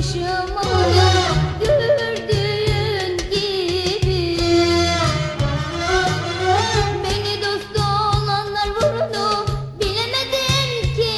başıma gördüğün gibi. Beni dost olanlar vurdu bilemedim ki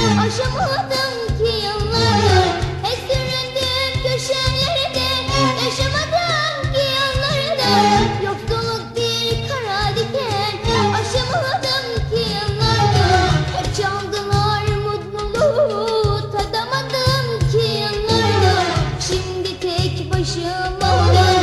Aşamadım ki yılları. Hep süründüğüm köşelerde Yaşamadım ki yılları da bir kara Aşamadım ki yılları. Hep çaldılar Tadamadım ki yılları. Şimdi tek başıma